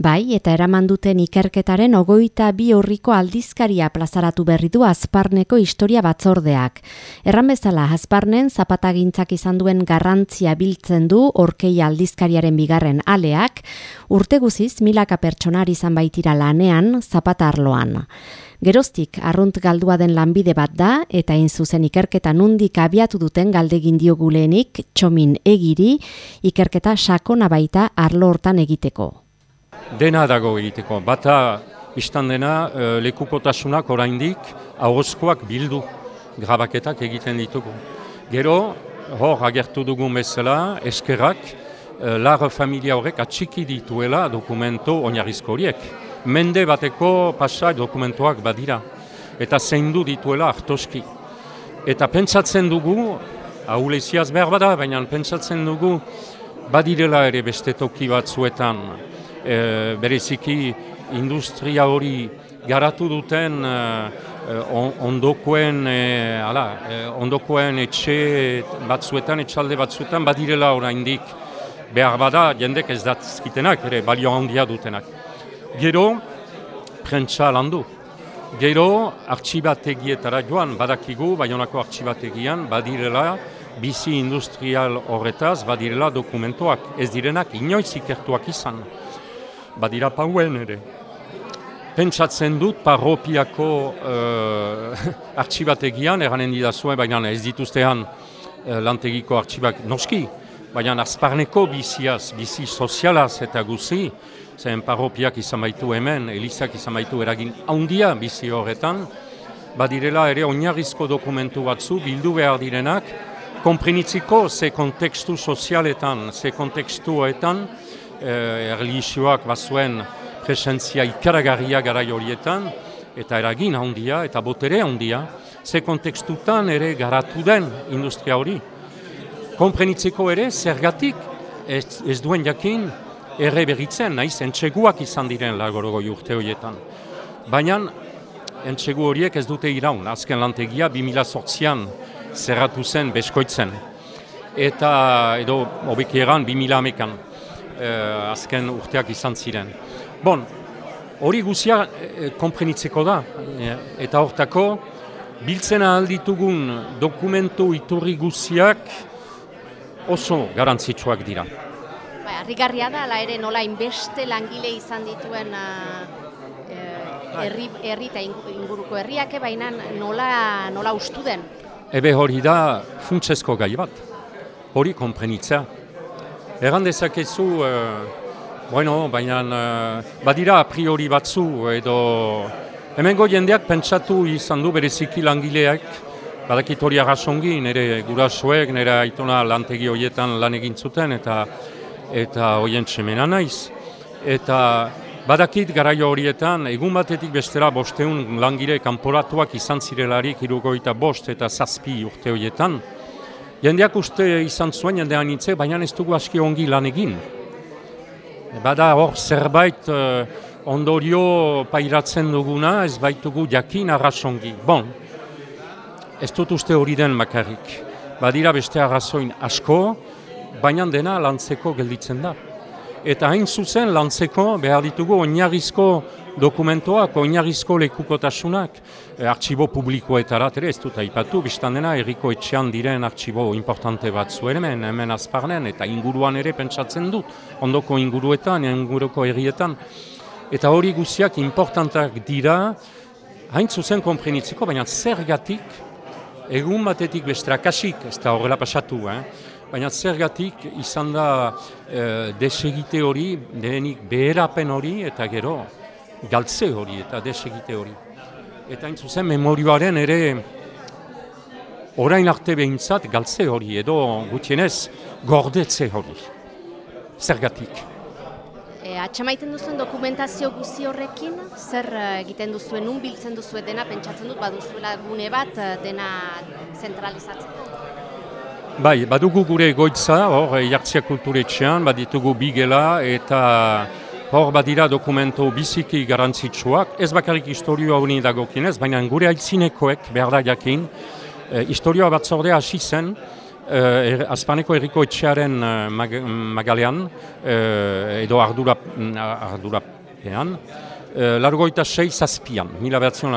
Bai, eta eraman duten ikerketaren ogoita bi horriko aldizkaria plazaratu berri du azparneko historia batzordeak. Erran bezala, azparnen zapatagintzak izan duen garrantzia biltzen du orkei aldizkariaren bigarren aleak, urte guziz milaka pertsonari izan baitira lanean zapata arloan. Geroztik, arrunt galdua den lanbide bat da, eta zuzen ikerketa nundik abiatu duten galdegin diogulenik, txomin egiri, ikerketa sakona baita arlo hortan egiteko dena dago egiteko. Bata izan dena e, lekukotasunak oraindik ahozkoak bildu grabaketak egiten ditugu. Gero, hor agertu dugun bezala, eskerak, e, lar familia horrek atxiki dituela dokumento oinarrizko horiek. Mende bateko pasak dokumentoak badira. Eta zeindu dituela hartoski. Eta pentsatzen dugu, hau leziaz behar bada, baina pentsatzen dugu, badirela ere beste toki batzuetan, e, bereziki industria hori garatu duten e, ondokoen, e, ala, ondokoen etxe batzuetan, etxalde batzuetan, badirela oraindik behar bada, jendek ez datzkitenak, ere balio handia dutenak. Gero, prentsa landu. Gero, artxibategietara joan, badakigu, baionako artxibategian, badirela, bizi industrial horretaz, badirela dokumentoak, ez direnak inoiz ikertuak izan badira pauen ere. Pentsatzen dut parropiako uh, artxibategian, eranen didazuen, baina ez dituztean uh, lantegiko artxibak noski, baina azparneko biziaz, bizi sozialaz eta guzi, zen parropiak izan baitu hemen, elizak izan baitu eragin haundia bizi horretan, badirela ere oinarrizko dokumentu batzu bildu behar direnak, komprenitziko ze kontekstu sozialetan, ze kontekstuetan, eh, erlijioak bazuen presentzia ikaragarria gara horietan, eta eragin handia eta botere handia, ze kontekstutan ere garatu den industria hori. Komprenitzeko ere, zergatik ez, ez duen jakin erre berritzen, naiz, entxeguak izan diren lagorogo urte horietan. Baina, entxegu horiek ez dute iraun, azken lantegia 2008an zerratu zen beskoitzen. Eta, edo, obekieran, 2000 amekan eh, azken urteak izan ziren. Bon, hori guzia eh, komprenitzeko da, eh, eta hortako, biltzen alditugun dokumentu iturri guziak oso garantzitsuak dira. Ba, Arrigarria da, ala ere nola inbeste langile izan dituen uh, herri, herri eta inguruko herriak, baina nola, nola ustu den? Ebe hori da funtsezko gai bat, hori komprenitzea. Egan dezakezu, uh, bueno, baina uh, badira a priori batzu edo hemengo jendeak pentsatu izan du bereziki langileak badakit hori agasongi, nire gurasoek, nire aitona lantegi horietan lan egin zuten eta eta hoien txemena naiz. Eta badakit garaio horietan, egun batetik bestera bosteun langile kanporatuak izan zirelarik irugoita bost eta zazpi urte horietan, Jendeak uste izan zuen jendean nintze, baina ez dugu aski ongi lan egin. Bada hor zerbait uh, ondorio pairatzen duguna, ez baitugu jakin arrasongi. Bon, ez dut uste hori den makarrik. Badira beste arrazoin asko, baina dena lantzeko gelditzen da. Eta hain zuzen lantzeko behar ditugu oinarrizko dokumentoak, oinarrizko lekukotasunak, e, artxibo publikoetara, ere ez dut aipatu, biztan dena, erriko etxean diren artxibo importante bat hemen, hemen azparnen, eta inguruan ere pentsatzen dut, ondoko inguruetan, inguruko errietan, eta hori guziak importantak dira, hain zuzen komprenitzeko, baina zergatik, egun batetik bestrakasik, ez da horrela pasatu, eh? Baina zergatik izan da e, desegite hori, dehenik beherapen hori, eta gero, galtze hori eta desegite hori. Eta hain zuzen memorioaren ere orain arte behintzat galtze hori edo gutienez gordetze hori. Zergatik. E, atxamaiten duzuen dokumentazio guzi horrekin, zer eh, egiten duzuen, nun biltzen duzuen dena, pentsatzen dut, baduzuela gune bat dena zentralizatzen. Bai, badugu gure goitza, hor, jartzia kulturetxean, baditugu bigela eta Hor badira dokumento biziki garantzitsuak, ez bakarrik historioa honi dagokinez, baina gure aitzinekoek behar da jakin, e, historioa batzordea hasi zen, er, azpaneko erriko etxearen mag, magalean, edo ardura, ardurapean, largoita sei zazpian, mila behatzion.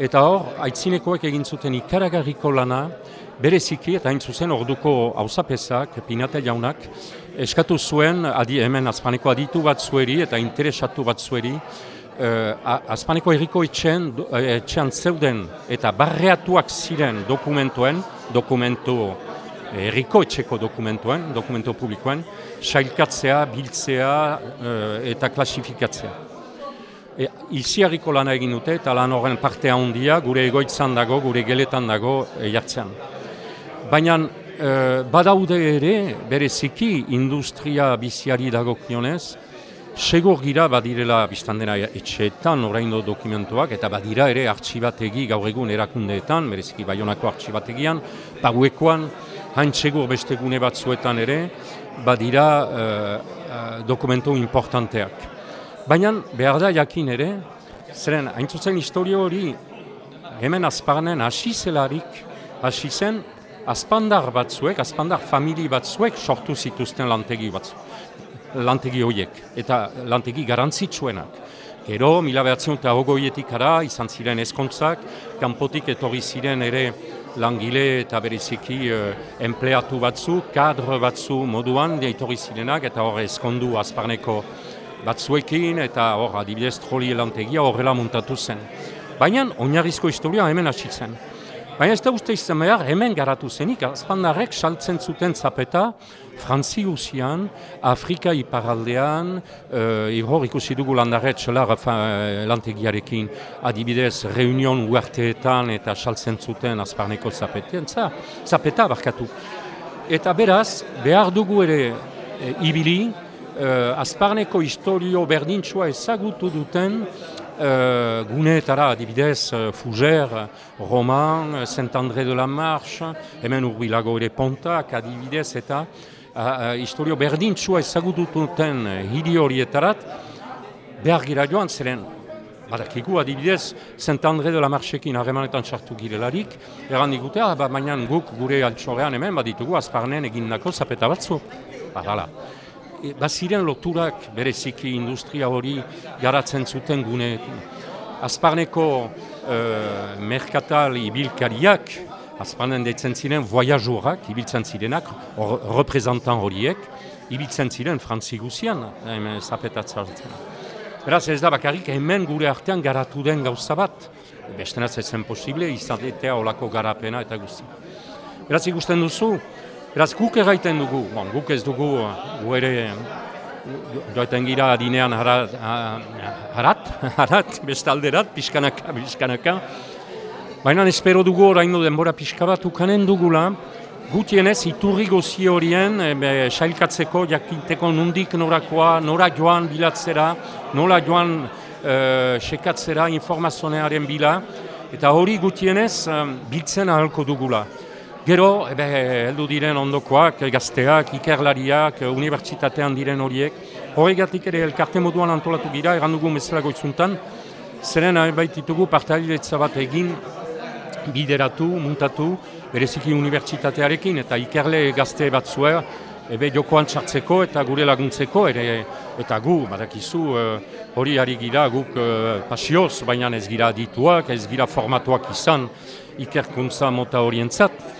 Eta hor, aitzinekoek egin zuten ikaragarriko lana, bereziki, eta hain zuzen orduko hausapesak, pinate jaunak, eskatu zuen, adi, hemen azpaneko aditu bat zueri eta interesatu bat zueri, uh, azpaneko erriko etxean, eh, etxean zeuden eta barreatuak ziren dokumentuen, dokumentu erriko etxeko dokumentuen, dokumentu publikoen, sailkatzea, biltzea eta klasifikatzea. E, Iziarriko lana egin dute eta lan horren partea handia gure egoitzan dago, gure geletan dago jartzen. Baina e, badaude ere, bereziki industria biziari dago kionez, segur gira badirela biztan dena etxeetan oraindo dokumentuak eta badira ere artxibategi gaur egun erakundeetan, bereziki baionako artxibategian, paguekoan, hain segur beste gune batzuetan ere, badira e, dokumentu importanteak. Baina behar da jakin ere, zeren haintzutzen historio hori hemen azparnen hasi zelarik, hasi zen azpandar batzuek, azpandar famili batzuek sortu zituzten lantegi batzu, lantegi horiek, eta lantegi garantzitsuenak. Gero, mila behatzen eta hogoietik ara, izan ziren eskontzak, kanpotik etorri ziren ere langile eta bereziki uh, empleatu batzu, kadro batzu moduan, etorri zirenak, eta hor eskondu azparneko batzuekin eta hor adibidez troli elantegia horrela montatu zen. Baina oinarrizko historia hemen hasi zen. Baina ez da uste izan behar hemen garatu zenik, azpandarek saltzen zuten zapeta Frantzi guzian, Afrika iparaldean, uh, hor ikusi dugu landarret txelar lantegiarekin adibidez reunion uarteetan eta saltzen zuten azparneko zapetean, zapeta barkatu. Eta beraz, behar dugu ere e, ibili, uh, azparneko historio berdintxua ezagutu duten uh, guneetara adibidez uh, Fuger, Roman, Saint-André de la Marche, hemen urbilago ere pontak adibidez eta uh, historio berdintxua ezagutu duten hiri horietarat behar gira joan zeren Badakigu adibidez, Saint-André de la Marchekin harremanetan txartu girelarik, erran digute, ah, ba, guk gure altxorean hemen baditugu azparnen egindako zapeta batzu. Badala. E, baziren loturak bereziki industria hori garatzen zuten gune. Azparneko e, merkatal ibilkariak, azparnen detzen ziren voyajorak, ibiltzen zirenak, or, reprezentan horiek, ibiltzen ziren frantzi guzian, hemen zapetatzen. Beraz ez da bakarrik hemen gure artean garatu den gauza bat, bestenaz ez zen posible, izatea olako garapena eta guzti. Beraz ikusten duzu, Beraz, guk erraiten dugu, bon, guk ez dugu, gu ere, joetan gira adinean harat, harat, harat, bestalderat, pixkanaka, pixkanaka. Baina espero dugu oraino denbora pixka bat ukanen dugula, gutienez iturri gozi horien e, sailkatzeko jakinteko nundik norakoa, nora joan bilatzera, nola joan e, sekatzera informazionearen bila, eta hori gutienez e, biltzen ahalko dugula. Gero, ebe, heldu diren ondokoak, gazteak, ikerlariak, unibertsitatean diren horiek. Horregatik ere elkarte moduan antolatu gira, egan dugu mesela goitzuntan, zeren baititugu partailetza bat egin, bideratu, muntatu, bereziki unibertsitatearekin eta ikerle gazte bat zuer, ebe jokoan txartzeko eta gure laguntzeko, ere, eta gu, badakizu, eh, hori ari gira guk uh, pasioz, baina ez gira dituak, ez gira formatuak izan ikerkuntza mota horientzat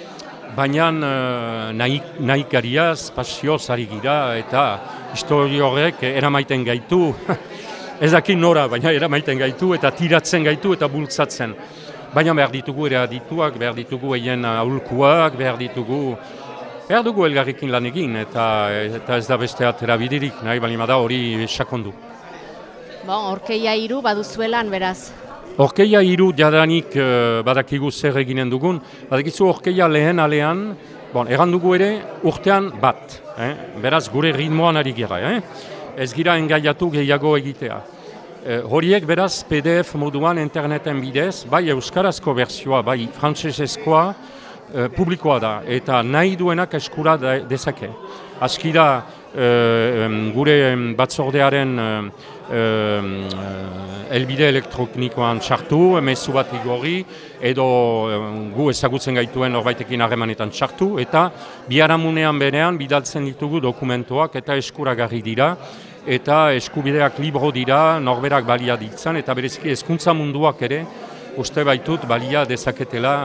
baina uh, nahi, nahi kariaz, pasioz ari gira eta histori horrek eramaiten gaitu, ez dakit nora, baina eramaiten gaitu eta tiratzen gaitu eta bultzatzen. Baina behar ditugu ere adituak, behar ditugu eien aulkuak, behar ditugu behar dugu elgarrikin lan egin eta, eta ez da beste atera bidirik, nahi bali da hori sakondu. Bon, orkeia iru baduzuelan beraz. Orkeia hiru jadanik uh, badakigu zer eginen dugun, badakizu orkeia lehen alean, bon, dugu ere urtean bat, eh? beraz gure ritmoan ari gira, eh? ez gira engaiatu gehiago egitea. Eh, horiek beraz PDF moduan interneten bidez, bai euskarazko berzioa, bai frantsesezkoa uh, publikoa da, eta nahi duenak eskura da, dezake. Aski gure batzordearen elbide elektronikoan txartu, emezu bat igorri, edo gu ezagutzen gaituen norbaitekin harremanetan txartu, eta biharamunean berean bidaltzen ditugu dokumentuak eta eskuragarri dira, eta eskubideak libro dira, norberak balia ditzan, eta bereziki hezkuntza munduak ere, uste baitut balia dezaketela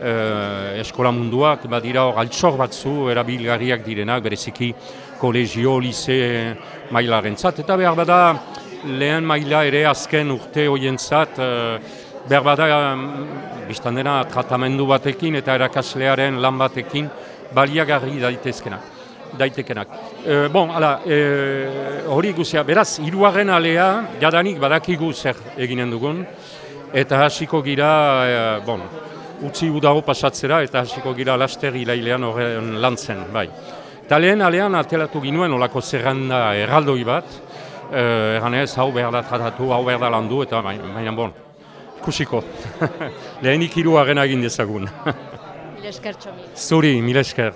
eh, eskola munduak, badira hor altxor batzu erabilgarriak direnak, bereziki kolegio, lize mailaren zat, eta behar bada lehen maila ere azken urte hoien zat, eh, behar bada biztan dena tratamendu batekin eta erakaslearen lan batekin baliagarri daitezkenak daitekenak. E, bon, ala, e, hori guzia, beraz, hiruaren alea, jadanik badakigu zer eginen dugun, eta hasiko gira, e, bon, utzi udago pasatzera, eta hasiko gira laster hilailean horren lantzen, bai. Eta lehen alean atelatu ginuen olako zerranda erraldoi bat, e, erran ez, hau behar da tratatu, hau behar da landu, eta baina, bon, kusiko. Lehenik hiruaren egin dezagun. Mil esker, Zuri, mil esker.